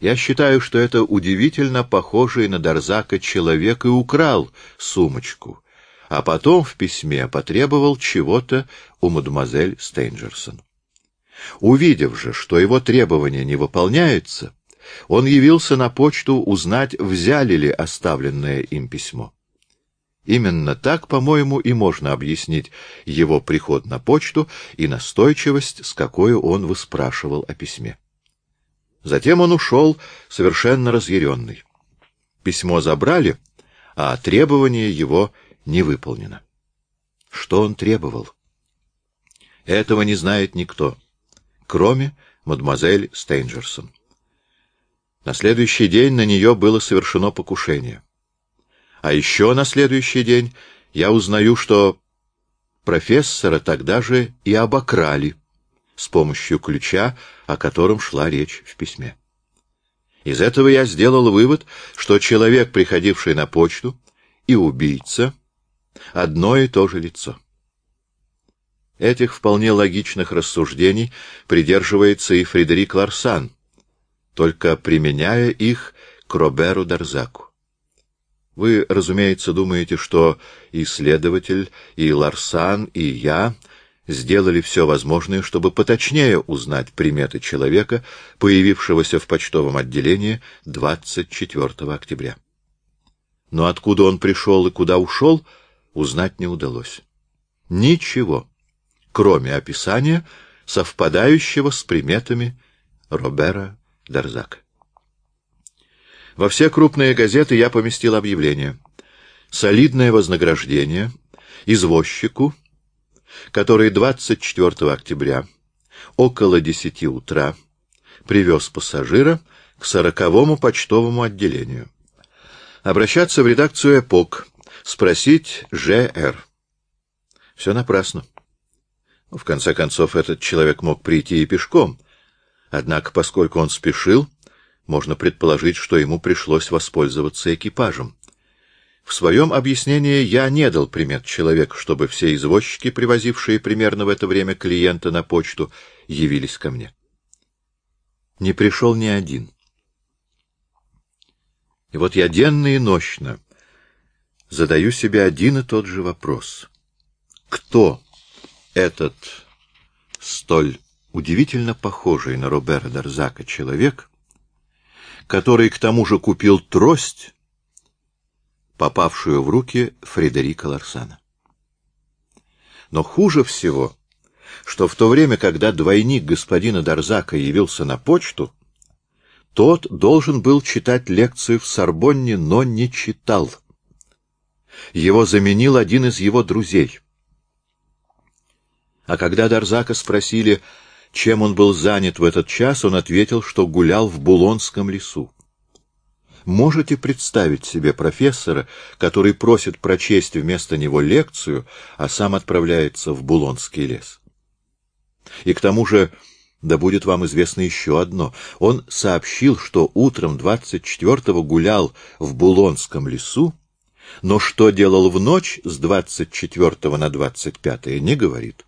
Я считаю, что это удивительно похожий на Дарзака человек и украл сумочку, а потом в письме потребовал чего-то у мадемуазель Стейнджерсон. Увидев же, что его требования не выполняются, он явился на почту узнать, взяли ли оставленное им письмо. Именно так, по-моему, и можно объяснить его приход на почту и настойчивость, с какой он выспрашивал о письме. Затем он ушел, совершенно разъяренный. Письмо забрали, а требование его не выполнено. Что он требовал? Этого не знает никто, кроме мадемуазель Стейнджерсон. На следующий день на нее было совершено покушение. А еще на следующий день я узнаю, что профессора тогда же и обокрали с помощью ключа, о котором шла речь в письме. Из этого я сделал вывод, что человек, приходивший на почту, и убийца — одно и то же лицо. Этих вполне логичных рассуждений придерживается и Фредерик Ларсан, только применяя их к Роберу Дарзаку. Вы, разумеется, думаете, что и следователь, и Ларсан, и я сделали все возможное, чтобы поточнее узнать приметы человека, появившегося в почтовом отделении 24 октября. Но откуда он пришел и куда ушел, узнать не удалось. Ничего, кроме описания, совпадающего с приметами Робера Дарзака. Во все крупные газеты я поместил объявление. Солидное вознаграждение извозчику — который 24 октября около 10 утра привез пассажира к сороковому почтовому отделению. Обращаться в редакцию «Эпок», спросить Ж.Р. Все напрасно. В конце концов, этот человек мог прийти и пешком. Однако, поскольку он спешил, можно предположить, что ему пришлось воспользоваться экипажем. В своем объяснении я не дал примет человеку, чтобы все извозчики, привозившие примерно в это время клиента на почту, явились ко мне. Не пришел ни один. И вот я денно и нощно задаю себе один и тот же вопрос. Кто этот столь удивительно похожий на Робера Дарзака человек, который к тому же купил трость попавшую в руки Фредерика Ларсана. Но хуже всего, что в то время, когда двойник господина Дарзака явился на почту, тот должен был читать лекцию в Сорбонне, но не читал. Его заменил один из его друзей. А когда Дарзака спросили, чем он был занят в этот час, он ответил, что гулял в Булонском лесу. Можете представить себе профессора, который просит прочесть вместо него лекцию, а сам отправляется в Булонский лес? И к тому же, да будет вам известно еще одно, он сообщил, что утром 24-го гулял в Булонском лесу, но что делал в ночь с 24 на 25 не говорит.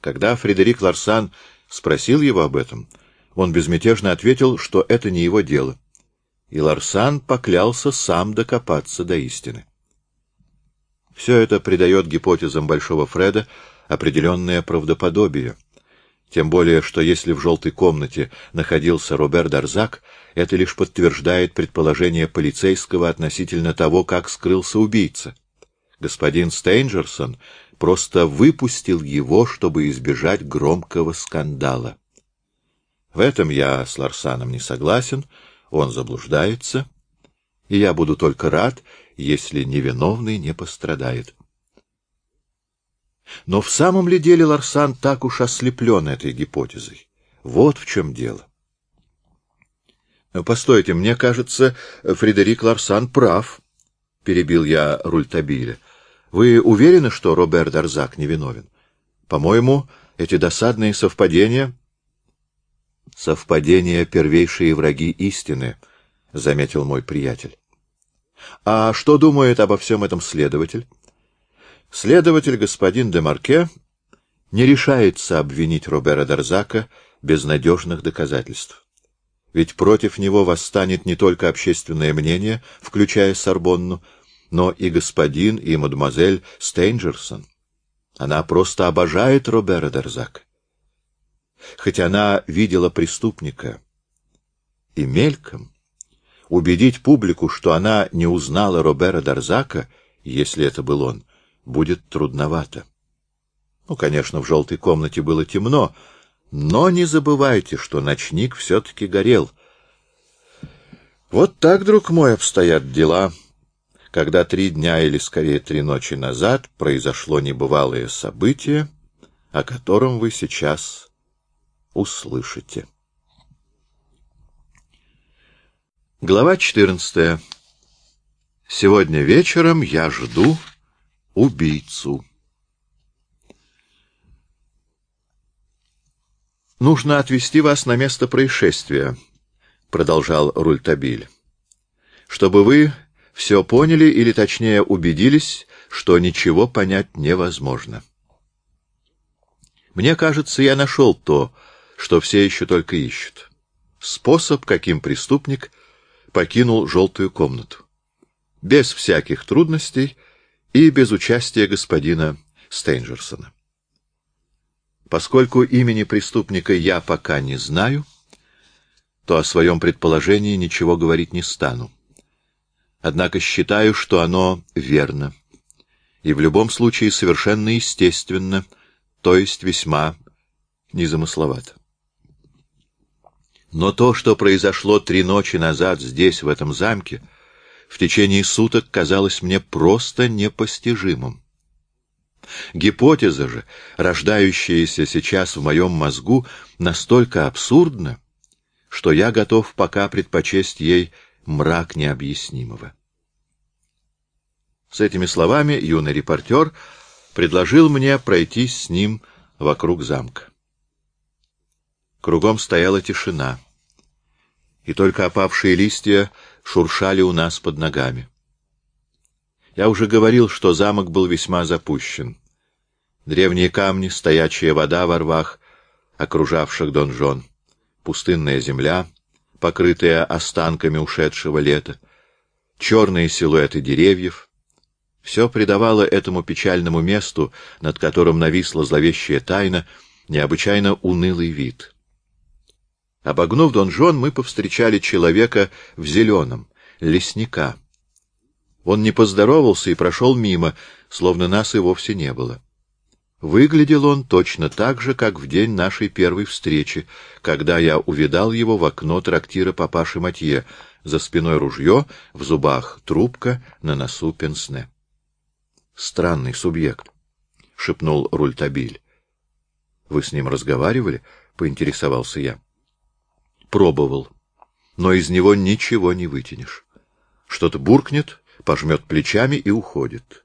Когда Фредерик Ларсан спросил его об этом, он безмятежно ответил, что это не его дело и Ларсан поклялся сам докопаться до истины. Все это придает гипотезам Большого Фреда определенное правдоподобие. Тем более, что если в желтой комнате находился Робер Дарзак, это лишь подтверждает предположение полицейского относительно того, как скрылся убийца. Господин Стейнджерсон просто выпустил его, чтобы избежать громкого скандала. В этом я с Ларсаном не согласен, — он заблуждается, и я буду только рад, если невиновный не пострадает. Но в самом ли деле Ларсан так уж ослеплен этой гипотезой? Вот в чем дело. Постойте, мне кажется, Фредерик Ларсан прав, — перебил я Рультабиля. Вы уверены, что Робер Дарзак невиновен? По-моему, эти досадные совпадения Совпадения — первейшие враги истины, — заметил мой приятель. — А что думает обо всем этом следователь? Следователь, господин де Марке, не решается обвинить Робера Дарзака без надежных доказательств. Ведь против него восстанет не только общественное мнение, включая Сорбонну, но и господин, и мадемуазель Стейнджерсон. Она просто обожает Робера Дерзака. Хоть она видела преступника и мельком, убедить публику, что она не узнала Робера Дарзака, если это был он, будет трудновато. Ну, конечно, в желтой комнате было темно, но не забывайте, что ночник все-таки горел. Вот так, друг мой, обстоят дела, когда три дня или, скорее, три ночи назад произошло небывалое событие, о котором вы сейчас услышите. Глава 14. Сегодня вечером я жду убийцу. Нужно отвезти вас на место происшествия, продолжал Рультабиль, чтобы вы все поняли или точнее убедились, что ничего понять невозможно. Мне кажется, я нашел то, что все еще только ищут. Способ, каким преступник покинул желтую комнату. Без всяких трудностей и без участия господина Стейнджерсона. Поскольку имени преступника я пока не знаю, то о своем предположении ничего говорить не стану. Однако считаю, что оно верно и в любом случае совершенно естественно, то есть весьма незамысловато. Но то, что произошло три ночи назад здесь, в этом замке, в течение суток казалось мне просто непостижимым. Гипотеза же, рождающаяся сейчас в моем мозгу, настолько абсурдна, что я готов пока предпочесть ей мрак необъяснимого. С этими словами юный репортер предложил мне пройтись с ним вокруг замка. Кругом стояла тишина и только опавшие листья шуршали у нас под ногами. Я уже говорил, что замок был весьма запущен. Древние камни, стоячая вода во рвах, окружавших донжон, пустынная земля, покрытая останками ушедшего лета, черные силуэты деревьев — все придавало этому печальному месту, над которым нависла зловещая тайна, необычайно унылый вид — Обогнув донжон, мы повстречали человека в зеленом, лесника. Он не поздоровался и прошел мимо, словно нас и вовсе не было. Выглядел он точно так же, как в день нашей первой встречи, когда я увидал его в окно трактира папаши Матье, за спиной ружье, в зубах трубка, на носу пенсне. — Странный субъект, — шепнул Рультабиль. — Вы с ним разговаривали? — поинтересовался я. Пробовал, но из него ничего не вытянешь. Что-то буркнет, пожмет плечами и уходит.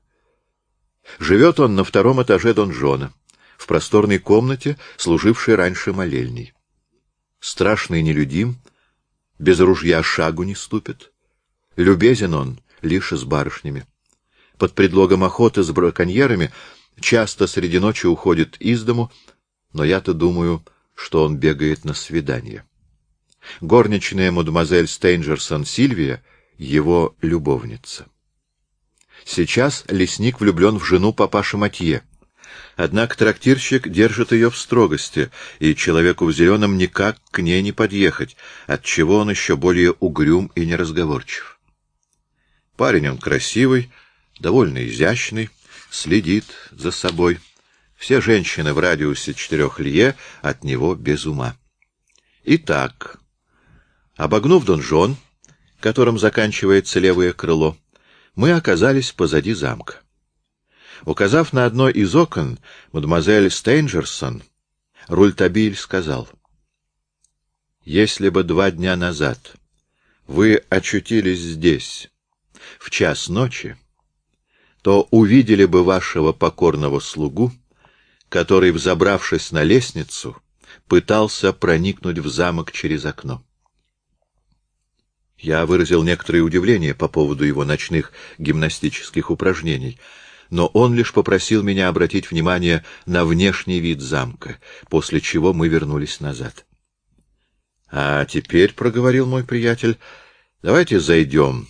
Живет он на втором этаже донжона, в просторной комнате, служившей раньше молельней. Страшный нелюдим, без ружья шагу не ступит. Любезен он лишь с барышнями. Под предлогом охоты с браконьерами часто среди ночи уходит из дому, но я-то думаю, что он бегает на свидание. Горничная мадемуазель Стейнджерсон Сильвия — его любовница. Сейчас лесник влюблен в жену папаши Матье. Однако трактирщик держит ее в строгости, и человеку в зеленом никак к ней не подъехать, отчего он еще более угрюм и неразговорчив. Парень он красивый, довольно изящный, следит за собой. Все женщины в радиусе четырех лье от него без ума. Итак, Обогнув донжон, которым заканчивается левое крыло, мы оказались позади замка. Указав на одно из окон, мадемуазель Стейнджерсон, Рультабиль сказал, «Если бы два дня назад вы очутились здесь в час ночи, то увидели бы вашего покорного слугу, который, взобравшись на лестницу, пытался проникнуть в замок через окно. Я выразил некоторое удивление по поводу его ночных гимнастических упражнений, но он лишь попросил меня обратить внимание на внешний вид замка, после чего мы вернулись назад. — А теперь, — проговорил мой приятель, — давайте зайдем